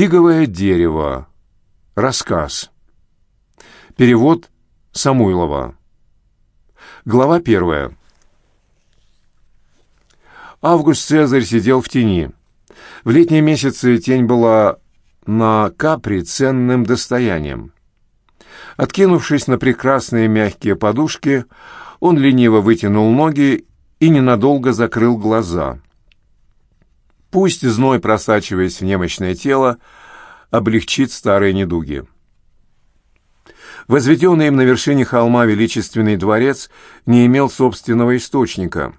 Фиговое дерево. Рассказ. Перевод Самуйлова. Глава первая. Август Цезарь сидел в тени. В летние месяцы тень была на Капри ценным достоянием. Откинувшись на прекрасные мягкие подушки, он лениво вытянул ноги и ненадолго закрыл глаза. Пусть зной, просачиваясь в немощное тело, облегчит старые недуги. Возведенный им на вершине холма величественный дворец не имел собственного источника,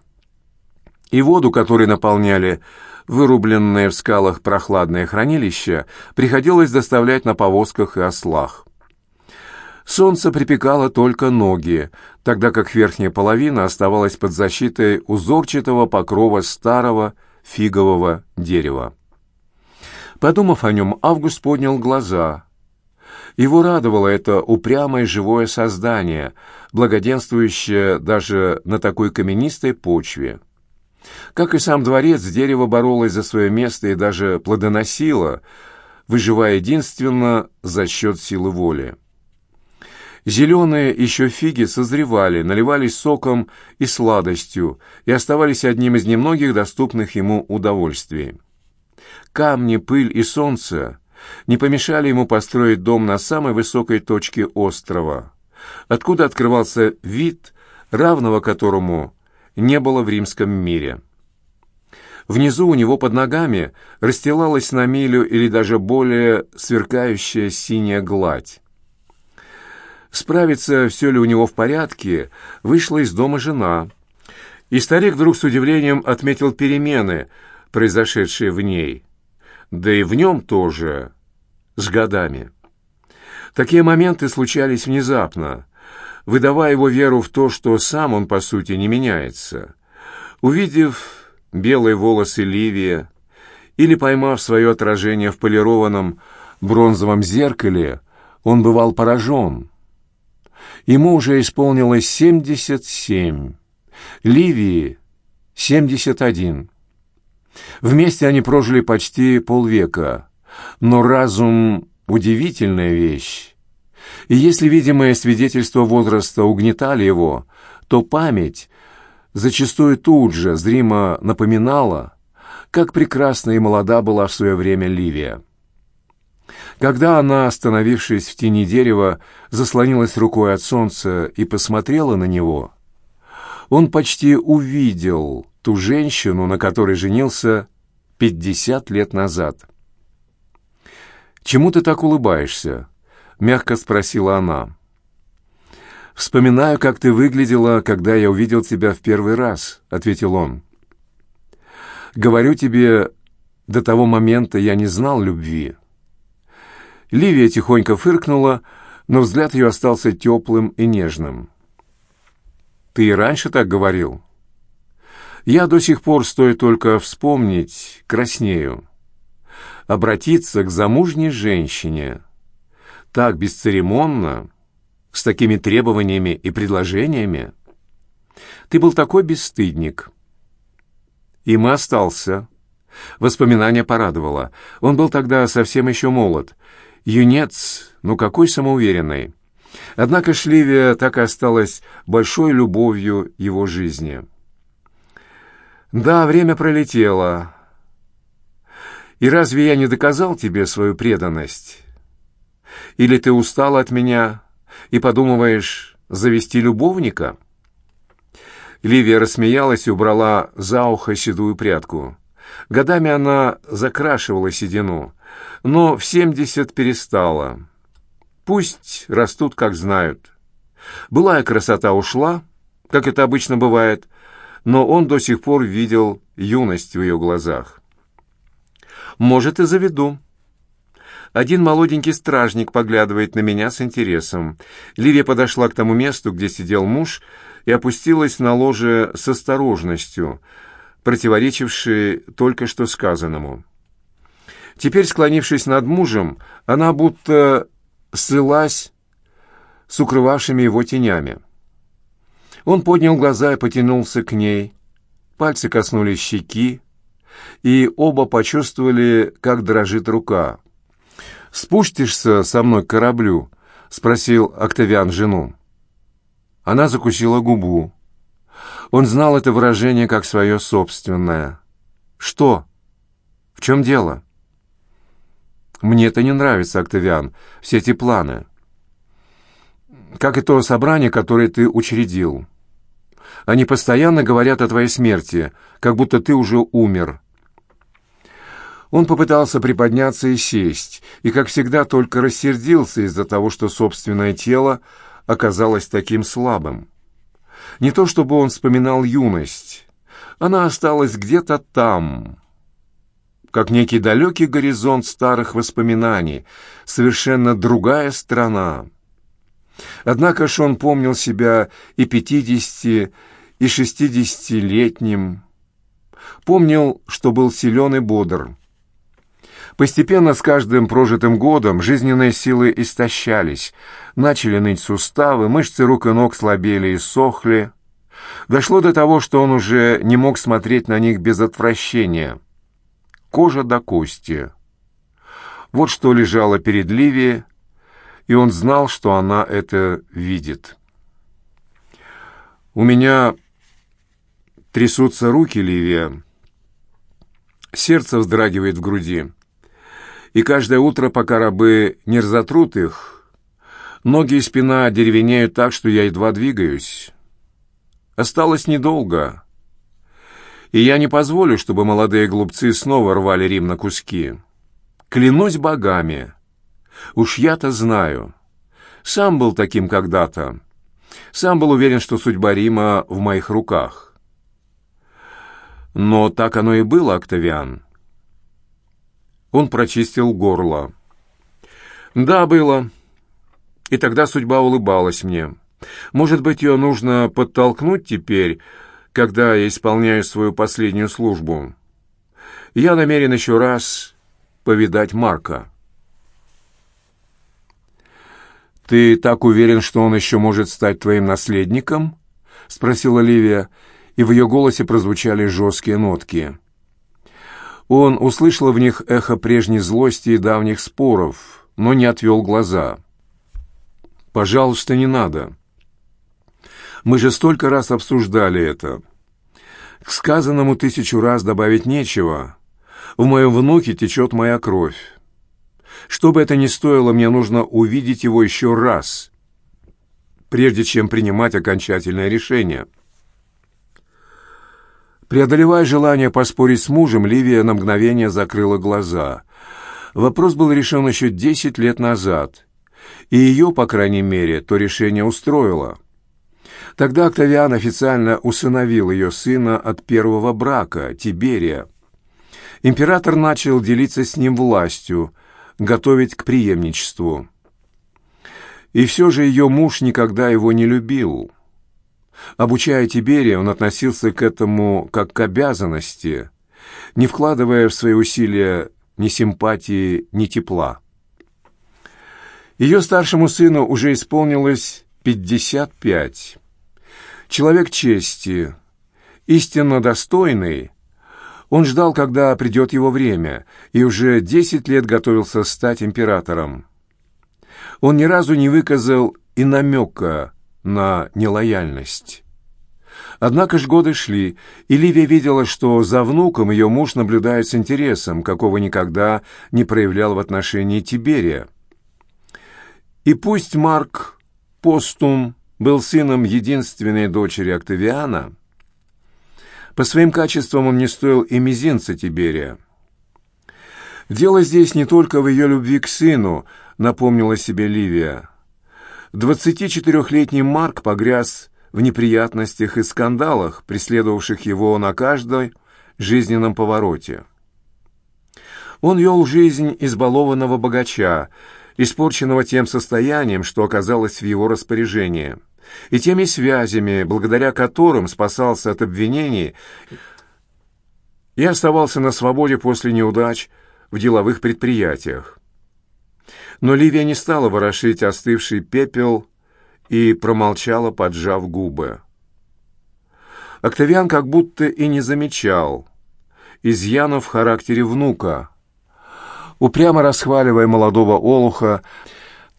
и воду, которой наполняли вырубленные в скалах прохладные хранилища, приходилось доставлять на повозках и ослах. Солнце припекало только ноги, тогда как верхняя половина оставалась под защитой узорчатого покрова старого фигового дерева. Подумав о нем, Август поднял глаза. Его радовало это упрямое живое создание, благоденствующее даже на такой каменистой почве. Как и сам дворец, дерево боролось за свое место и даже плодоносило, выживая единственно за счет силы воли. Зеленые еще фиги созревали, наливались соком и сладостью и оставались одним из немногих доступных ему удовольствий. Камни, пыль и солнце не помешали ему построить дом на самой высокой точке острова, откуда открывался вид, равного которому не было в римском мире. Внизу у него под ногами расстилалась на милю или даже более сверкающая синяя гладь. Справиться, все ли у него в порядке, вышла из дома жена. И старик вдруг с удивлением отметил перемены, произошедшие в ней. Да и в нем тоже, с годами. Такие моменты случались внезапно, выдавая его веру в то, что сам он, по сути, не меняется. Увидев белые волосы Ливия или поймав свое отражение в полированном бронзовом зеркале, он бывал поражен. Ему уже исполнилось семьдесят семь, Ливии — семьдесят один. Вместе они прожили почти полвека, но разум — удивительная вещь. И если видимое свидетельство возраста угнетали его, то память зачастую тут же зримо напоминала, как прекрасна и молода была в свое время Ливия. Когда она, остановившись в тени дерева, заслонилась рукой от солнца и посмотрела на него, он почти увидел ту женщину, на которой женился пятьдесят лет назад. «Чему ты так улыбаешься?» — мягко спросила она. «Вспоминаю, как ты выглядела, когда я увидел тебя в первый раз», — ответил он. «Говорю тебе, до того момента я не знал любви. Ливия тихонько фыркнула, но взгляд ее остался теплым и нежным. «Ты и раньше так говорил?» «Я до сих пор, стоит только вспомнить, краснею. Обратиться к замужней женщине. Так бесцеремонно, с такими требованиями и предложениями. Ты был такой бесстыдник». Им и остался. Воспоминание порадовало. Он был тогда совсем еще молод — Юнец, ну какой самоуверенный. Однако Шливия так и осталась большой любовью его жизни. Да, время пролетело. И разве я не доказал тебе свою преданность? Или ты устал от меня и подумываешь завести любовника?» Ливия рассмеялась и убрала за ухо седую прядку. Годами она закрашивала седину, но в семьдесят перестала. Пусть растут, как знают. Былая красота ушла, как это обычно бывает, но он до сих пор видел юность в ее глазах. «Может, и заведу». Один молоденький стражник поглядывает на меня с интересом. Ливия подошла к тому месту, где сидел муж, и опустилась на ложе с осторожностью, противоречившей только что сказанному. Теперь, склонившись над мужем, она будто слилась с укрывавшими его тенями. Он поднял глаза и потянулся к ней. Пальцы коснулись щеки, и оба почувствовали, как дрожит рука. «Спустишься со мной к кораблю?» — спросил Октавиан жену. Она закусила губу. Он знал это выражение как свое собственное. «Что? В чем дело?» «Мне это не нравится, Октавиан, все эти планы. Как и то собрание, которое ты учредил. Они постоянно говорят о твоей смерти, как будто ты уже умер». Он попытался приподняться и сесть, и, как всегда, только рассердился из-за того, что собственное тело оказалось таким слабым. Не то чтобы он вспоминал юность, она осталась где-то там, как некий далекий горизонт старых воспоминаний, совершенно другая страна. Однако ж он помнил себя и пятидесяти, и шестидесятилетним, помнил, что был силен и бодр. Постепенно с каждым прожитым годом жизненные силы истощались, начали ныть суставы, мышцы рук и ног слабели и сохли. Дошло до того, что он уже не мог смотреть на них без отвращения. Кожа до кости. Вот что лежало перед Ливией, и он знал, что она это видит. «У меня трясутся руки, Ливия. Сердце вздрагивает в груди и каждое утро, пока рабы не разотрут их, ноги и спина деревенеют так, что я едва двигаюсь. Осталось недолго, и я не позволю, чтобы молодые глупцы снова рвали Рим на куски. Клянусь богами, уж я-то знаю. Сам был таким когда-то. Сам был уверен, что судьба Рима в моих руках. Но так оно и было, Октавиан. Он прочистил горло. «Да, было. И тогда судьба улыбалась мне. Может быть, ее нужно подтолкнуть теперь, когда я исполняю свою последнюю службу. Я намерен еще раз повидать Марка». «Ты так уверен, что он еще может стать твоим наследником?» — спросила Ливия, и в ее голосе прозвучали жесткие нотки. Он услышал в них эхо прежней злости и давних споров, но не отвел глаза. «Пожалуйста, не надо. Мы же столько раз обсуждали это. К сказанному тысячу раз добавить нечего. В моем внуке течет моя кровь. Что бы это ни стоило, мне нужно увидеть его еще раз, прежде чем принимать окончательное решение». Преодолевая желание поспорить с мужем, Ливия на мгновение закрыла глаза. Вопрос был решен еще десять лет назад, и ее, по крайней мере, то решение устроило. Тогда Октавиан официально усыновил ее сына от первого брака, Тиберия. Император начал делиться с ним властью, готовить к преемничеству. И все же ее муж никогда его не любил. Обучая Тиберия, он относился к этому как к обязанности, не вкладывая в свои усилия ни симпатии, ни тепла. Ее старшему сыну уже исполнилось 55. Человек чести, истинно достойный, он ждал, когда придет его время, и уже 10 лет готовился стать императором. Он ни разу не выказал и намека на нелояльность. Однако ж годы шли, и Ливия видела, что за внуком ее муж наблюдает с интересом, какого никогда не проявлял в отношении Тиберия. И пусть Марк Постум был сыном единственной дочери Октавиана, по своим качествам он не стоил и мизинца Тиберия. Дело здесь не только в ее любви к сыну, напомнила себе Ливия. 24-летний Марк погряз в неприятностях и скандалах, преследовавших его на каждой жизненном повороте. Он вел жизнь избалованного богача, испорченного тем состоянием, что оказалось в его распоряжении, и теми связями, благодаря которым спасался от обвинений и оставался на свободе после неудач в деловых предприятиях. Но Ливия не стала ворошить остывший пепел и промолчала, поджав губы. Октавиан как будто и не замечал изъянов в характере внука. упрямо расхваливая молодого олуха,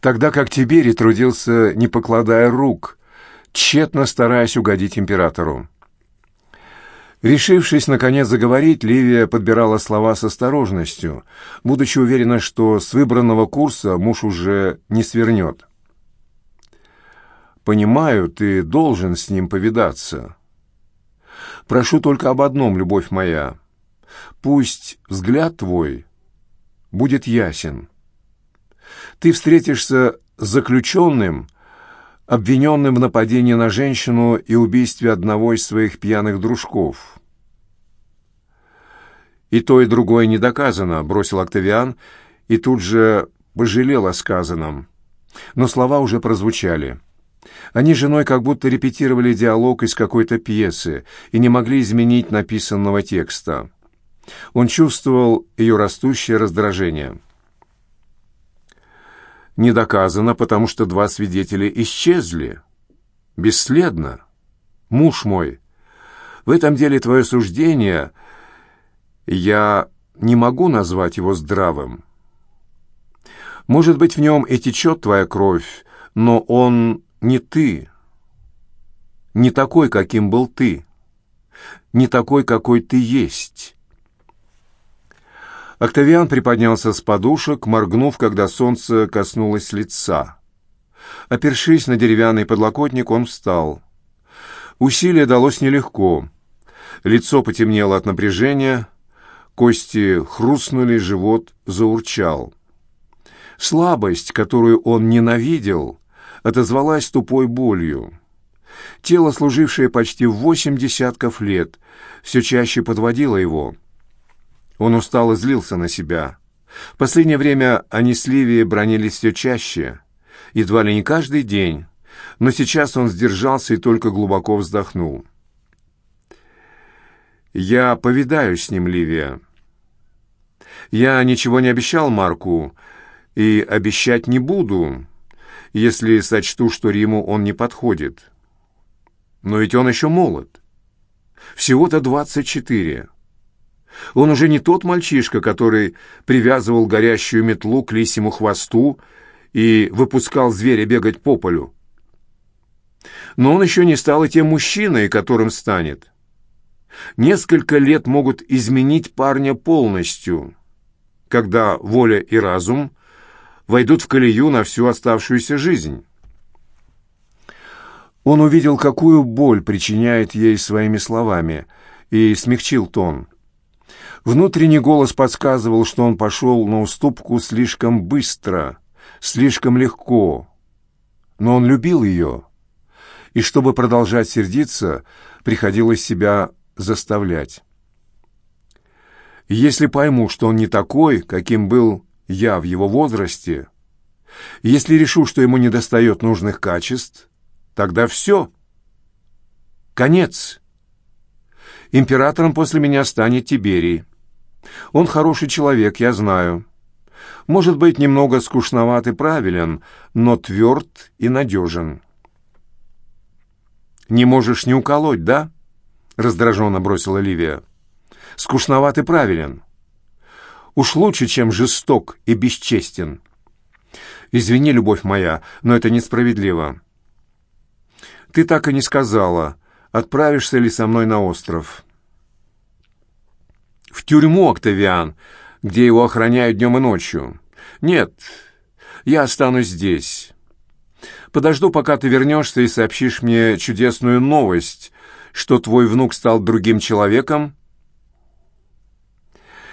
тогда как Тиберий трудился, не покладая рук, тщетно стараясь угодить императору. Решившись, наконец, заговорить, Ливия подбирала слова с осторожностью, будучи уверена, что с выбранного курса муж уже не свернет. «Понимаю, ты должен с ним повидаться. Прошу только об одном, любовь моя. Пусть взгляд твой будет ясен. Ты встретишься с заключенным, обвиненным в нападении на женщину и убийстве одного из своих пьяных дружков. «И то, и другое не доказано», — бросил Октавиан, и тут же пожалел о сказанном. Но слова уже прозвучали. Они с женой как будто репетировали диалог из какой-то пьесы и не могли изменить написанного текста. Он чувствовал ее растущее раздражение. Не доказано, потому что два свидетеля исчезли. Бесследно. Муж мой, в этом деле твое суждение, я не могу назвать его здравым. Может быть, в нем и течет твоя кровь, но он не ты, не такой, каким был ты, не такой, какой ты есть». Октавиан приподнялся с подушек, моргнув, когда солнце коснулось лица. Опершись на деревянный подлокотник, он встал. Усилие далось нелегко. Лицо потемнело от напряжения, кости хрустнули, живот заурчал. Слабость, которую он ненавидел, отозвалась тупой болью. Тело, служившее почти восемь десятков лет, все чаще подводило его — он устал и злился на себя. В последнее время они с Ливией бронились все чаще, едва ли не каждый день, но сейчас он сдержался и только глубоко вздохнул. «Я повидаюсь с ним, Ливия. Я ничего не обещал Марку и обещать не буду, если сочту, что Риму он не подходит. Но ведь он еще молод. Всего-то двадцать четыре. Он уже не тот мальчишка, который привязывал горящую метлу к лисьему хвосту и выпускал зверя бегать по полю. Но он еще не стал и тем мужчиной, которым станет. Несколько лет могут изменить парня полностью, когда воля и разум войдут в колею на всю оставшуюся жизнь. Он увидел, какую боль причиняет ей своими словами, и смягчил тон. Внутренний голос подсказывал, что он пошел на уступку слишком быстро, слишком легко. Но он любил ее, и чтобы продолжать сердиться, приходилось себя заставлять. Если пойму, что он не такой, каким был я в его возрасте, если решу, что ему недостает нужных качеств, тогда все. Конец. Императором после меня станет Тиберий. Он хороший человек, я знаю. Может быть, немного скучноват и правилен, но тверд и надежен. «Не можешь не уколоть, да?» — раздраженно бросила Ливия. «Скучноват и правилен. Уж лучше, чем жесток и бесчестен. Извини, любовь моя, но это несправедливо. Ты так и не сказала, отправишься ли со мной на остров» в тюрьму, Октавиан, где его охраняют днем и ночью. Нет, я останусь здесь. Подожду, пока ты вернешься и сообщишь мне чудесную новость, что твой внук стал другим человеком,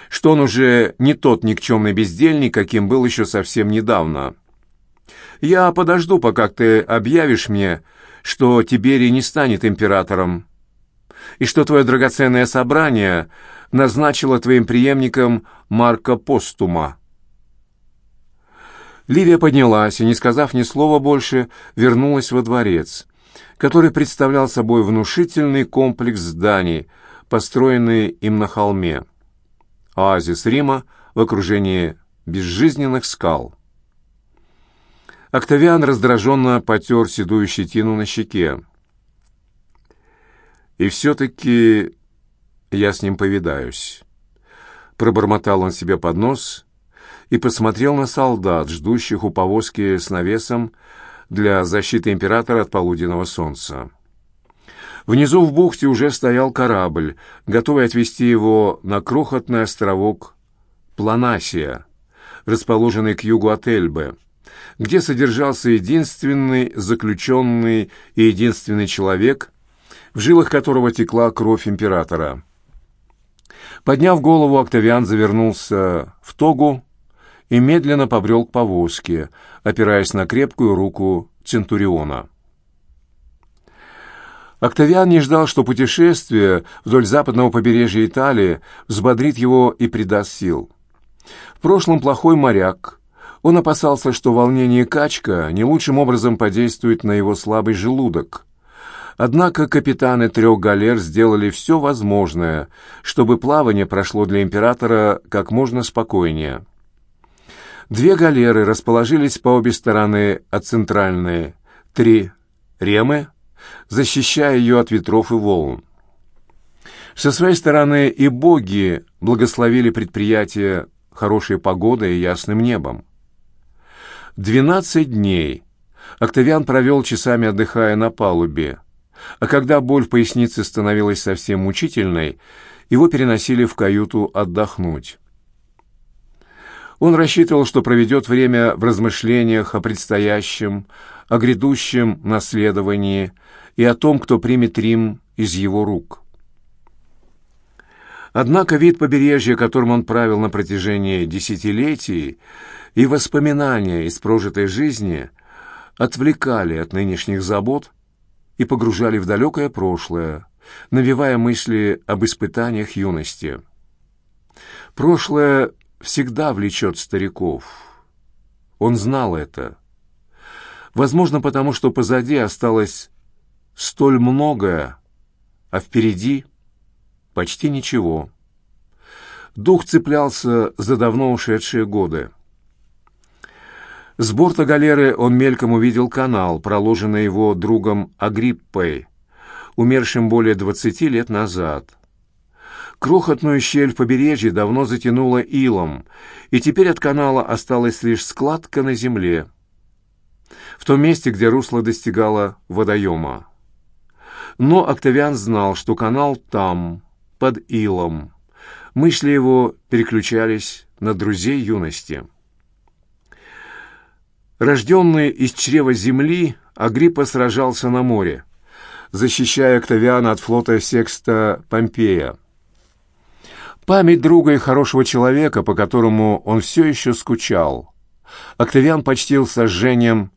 что он уже не тот никчемный бездельник, каким был еще совсем недавно. Я подожду, пока ты объявишь мне, что Тиберий не станет императором, и что твое драгоценное собрание — назначила твоим преемником Марка Постума. Ливия поднялась и, не сказав ни слова больше, вернулась во дворец, который представлял собой внушительный комплекс зданий, построенный им на холме. Оазис Рима в окружении безжизненных скал. Октавиан раздраженно потер седую щетину на щеке. И все-таки я с ним повидаюсь. Пробормотал он себе под нос и посмотрел на солдат, ждущих у повозки с навесом для защиты императора от полуденного солнца. Внизу в бухте уже стоял корабль, готовый отвезти его на крохотный островок Планасия, расположенный к югу от Эльбы, где содержался единственный заключенный и единственный человек, в жилах которого текла кровь императора. Подняв голову, Октавиан завернулся в тогу и медленно побрел к повозке, опираясь на крепкую руку Центуриона. Октавиан не ждал, что путешествие вдоль западного побережья Италии взбодрит его и придаст сил. В прошлом плохой моряк. Он опасался, что волнение качка не лучшим образом подействует на его слабый желудок. Однако капитаны трех галер сделали все возможное, чтобы плавание прошло для императора как можно спокойнее. Две галеры расположились по обе стороны от центральной, три ремы — защищая ее от ветров и волн. Со своей стороны и боги благословили предприятие хорошей погодой и ясным небом. Двенадцать дней Октавиан провел часами отдыхая на палубе, а когда боль в пояснице становилась совсем мучительной, его переносили в каюту отдохнуть. Он рассчитывал, что проведет время в размышлениях о предстоящем, о грядущем наследовании и о том, кто примет Рим из его рук. Однако вид побережья, которым он правил на протяжении десятилетий, и воспоминания из прожитой жизни отвлекали от нынешних забот и погружали в далекое прошлое, навевая мысли об испытаниях юности. Прошлое всегда влечет стариков. Он знал это. Возможно, потому что позади осталось столь многое, а впереди почти ничего. Дух цеплялся за давно ушедшие годы. С борта галеры он мельком увидел канал, проложенный его другом Агриппой, умершим более двадцати лет назад. Крохотную щель в побережье давно затянуло илом, и теперь от канала осталась лишь складка на земле, в том месте, где русло достигало водоема. Но Октавиан знал, что канал там, под илом. Мысли его переключались на друзей юности. Рожденный из чрева земли, Агриппа сражался на море, защищая Октавиана от флота Секста Помпея. Память друга и хорошего человека, по которому он все еще скучал. Октавиан почтил сожжением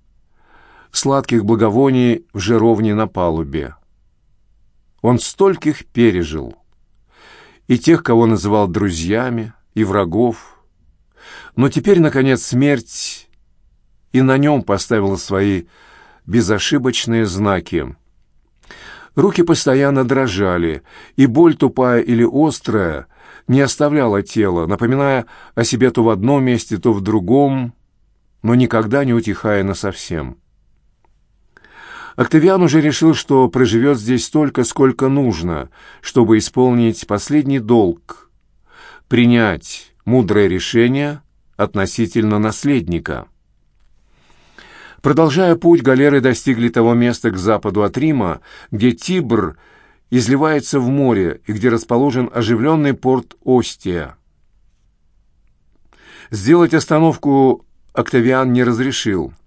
сладких благовоний в жировне на палубе. Он стольких пережил. И тех, кого называл друзьями, и врагов. Но теперь, наконец, смерть и на нем поставила свои безошибочные знаки. Руки постоянно дрожали, и боль тупая или острая не оставляла тело, напоминая о себе то в одном месте, то в другом, но никогда не утихая насовсем. Октавиан уже решил, что проживет здесь столько, сколько нужно, чтобы исполнить последний долг — принять мудрое решение относительно наследника. Продолжая путь, галеры достигли того места к западу от Рима, где Тибр изливается в море и где расположен оживленный порт Остия. Сделать остановку Октавиан не разрешил —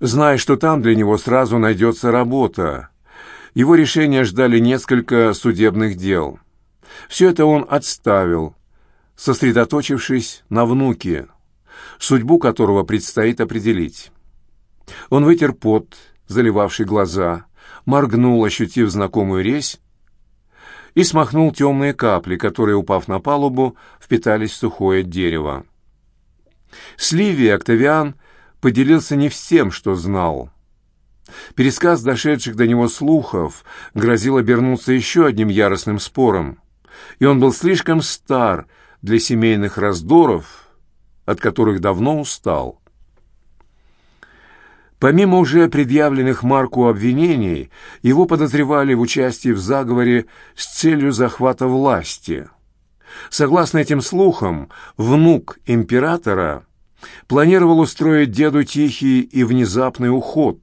зная, что там для него сразу найдется работа. Его решения ждали несколько судебных дел. Все это он отставил, сосредоточившись на внуке, судьбу которого предстоит определить. Он вытер пот, заливавший глаза, моргнул, ощутив знакомую резь, и смахнул темные капли, которые, упав на палубу, впитались в сухое дерево. С Ливией Октавиан поделился не всем, что знал. Пересказ дошедших до него слухов грозил обернуться еще одним яростным спором, и он был слишком стар для семейных раздоров, от которых давно устал. Помимо уже предъявленных Марку обвинений, его подозревали в участии в заговоре с целью захвата власти. Согласно этим слухам, внук императора планировал устроить деду тихий и внезапный уход.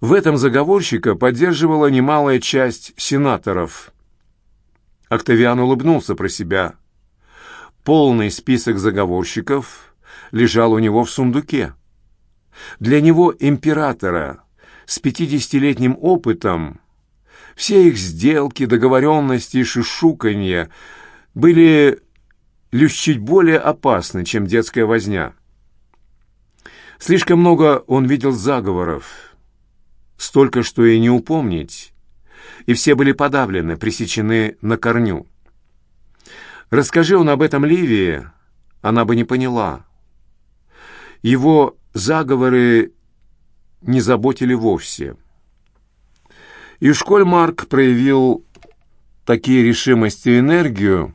В этом заговорщика поддерживала немалая часть сенаторов. Октавиан улыбнулся про себя. Полный список заговорщиков лежал у него в сундуке. Для него, императора, с пятидесятилетним опытом, все их сделки, договоренности и шишуканье были лишь чуть более опасны, чем детская возня. Слишком много он видел заговоров, столько, что и не упомнить, и все были подавлены, пресечены на корню. Расскажи он об этом Ливии, она бы не поняла. Его заговоры не заботили вовсе. И школь Марк проявил такие решимости и энергию,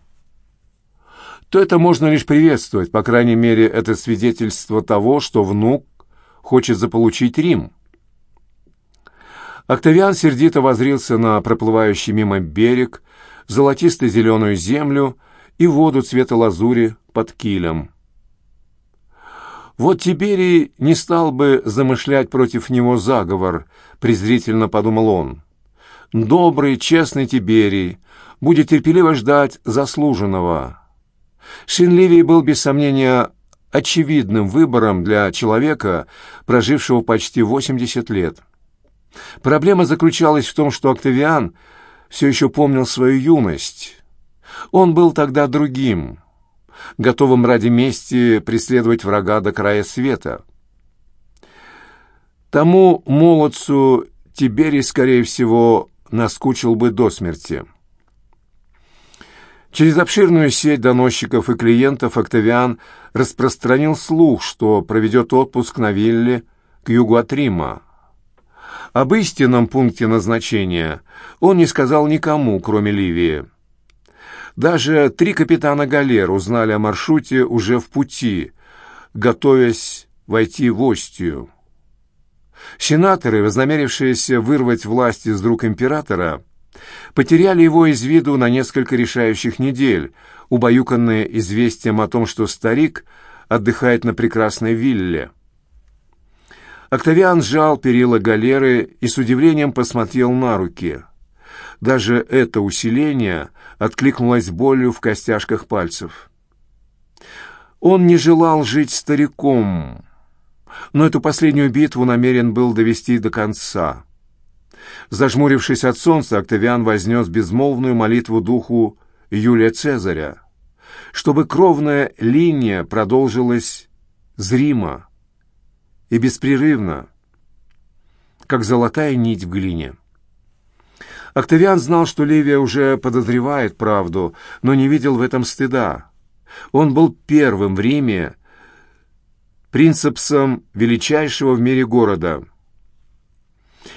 то это можно лишь приветствовать, по крайней мере, это свидетельство того, что внук хочет заполучить Рим. Октавиан сердито возрился на проплывающий мимо берег, золотисто-зеленую землю и воду цвета лазури под килем. Вот Тиберий не стал бы замышлять против него заговор, презрительно подумал он. Добрый, честный Тиберий будет терпеливо ждать заслуженного. Шинливий был, без сомнения, очевидным выбором для человека, прожившего почти 80 лет. Проблема заключалась в том, что Октавиан все еще помнил свою юность. Он был тогда другим, готовым ради мести преследовать врага до края света. Тому молодцу Тиберий, скорее всего, наскучил бы до смерти. Через обширную сеть доносчиков и клиентов Октавиан распространил слух, что проведет отпуск на вилле к югу от Рима. Об истинном пункте назначения он не сказал никому, кроме Ливии. Даже три капитана галер узнали о маршруте уже в пути, готовясь войти в Остию. Сенаторы, вознамерившиеся вырвать власть из рук императора, потеряли его из виду на несколько решающих недель, убаюканные известием о том, что старик отдыхает на прекрасной вилле. Октавиан сжал перила галеры и с удивлением посмотрел на руки. Даже это усиление откликнулось болью в костяшках пальцев. Он не желал жить стариком, но эту последнюю битву намерен был довести до конца. Зажмурившись от солнца, Октавиан вознес безмолвную молитву духу Юлия Цезаря, чтобы кровная линия продолжилась зримо и беспрерывно, как золотая нить в глине. Октавиан знал, что Ливия уже подозревает правду, но не видел в этом стыда. Он был первым в Риме принципсом величайшего в мире города –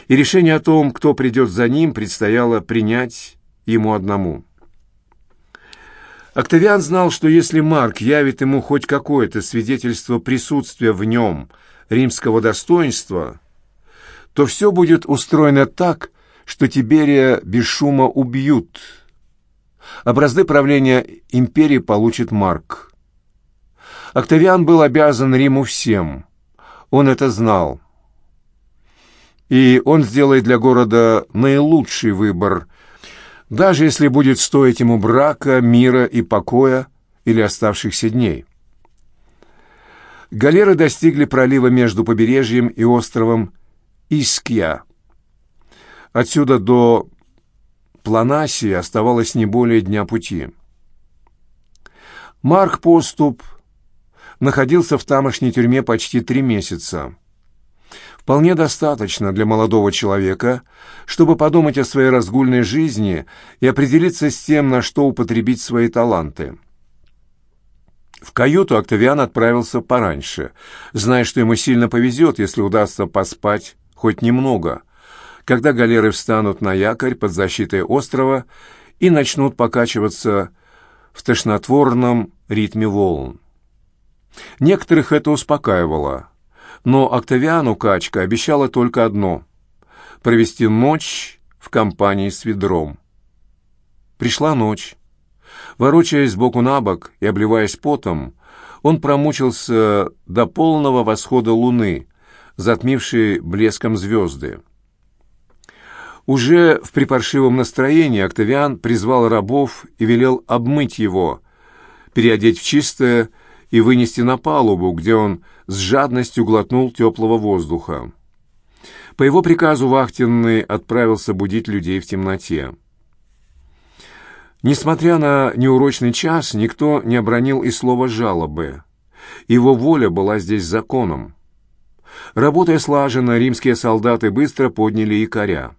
и решение о том, кто придет за ним, предстояло принять ему одному. Октавиан знал, что если Марк явит ему хоть какое-то свидетельство присутствия в нем римского достоинства, то все будет устроено так, что Тиберия без шума убьют. Образы правления империи получит Марк. Октавиан был обязан Риму всем. Он это знал и он сделает для города наилучший выбор, даже если будет стоить ему брака, мира и покоя или оставшихся дней. Галеры достигли пролива между побережьем и островом Искья. Отсюда до Планасии оставалось не более дня пути. Марк Поступ находился в тамошней тюрьме почти три месяца вполне достаточно для молодого человека, чтобы подумать о своей разгульной жизни и определиться с тем, на что употребить свои таланты. В каюту Октавиан отправился пораньше, зная, что ему сильно повезет, если удастся поспать хоть немного, когда галеры встанут на якорь под защитой острова и начнут покачиваться в тошнотворном ритме волн. Некоторых это успокаивало – но Октавиану Качка обещала только одно — провести ночь в компании с ведром. Пришла ночь. Ворочаясь сбоку на бок и обливаясь потом, он промучился до полного восхода луны, затмившей блеском звезды. Уже в припаршивом настроении Октавиан призвал рабов и велел обмыть его, переодеть в чистое и вынести на палубу, где он с жадностью глотнул теплого воздуха. По его приказу вахтенный отправился будить людей в темноте. Несмотря на неурочный час, никто не обронил и слова жалобы. Его воля была здесь законом. Работая слаженно, римские солдаты быстро подняли якоря.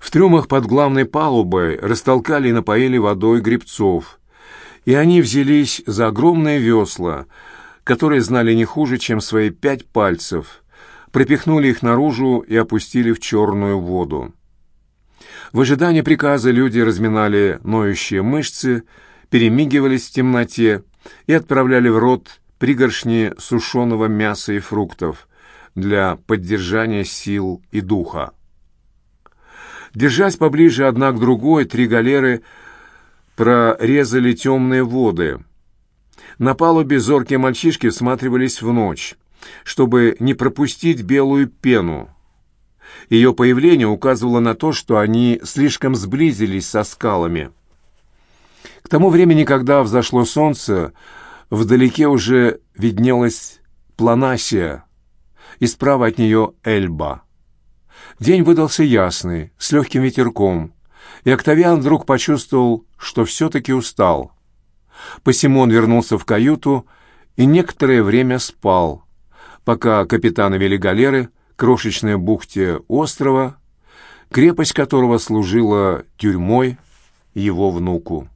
В трюмах под главной палубой растолкали и напоили водой грибцов, и они взялись за огромные весла, которые знали не хуже, чем свои пять пальцев, пропихнули их наружу и опустили в черную воду. В ожидании приказа люди разминали ноющие мышцы, перемигивались в темноте и отправляли в рот пригоршни сушеного мяса и фруктов для поддержания сил и духа. Держась поближе одна к другой, три галеры прорезали темные воды. На палубе зоркие мальчишки всматривались в ночь, чтобы не пропустить белую пену, ее появление указывало на то, что они слишком сблизились со скалами. К тому времени, когда взошло солнце, вдалеке уже виднелась Планасия, и справа от нее Эльба. День выдался ясный, с легким ветерком, и Октавиан вдруг почувствовал, что все-таки устал. Посимон вернулся в каюту и некоторое время спал, пока капитаны вели галеры крошечной бухте острова, крепость которого служила тюрьмой его внуку.